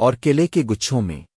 اور کیلے کے گچھوں میں۔